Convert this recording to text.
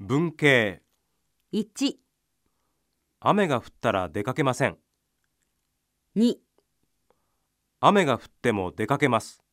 文系。1、雨が降ったら出かけません。2、雨が降っても出かけます。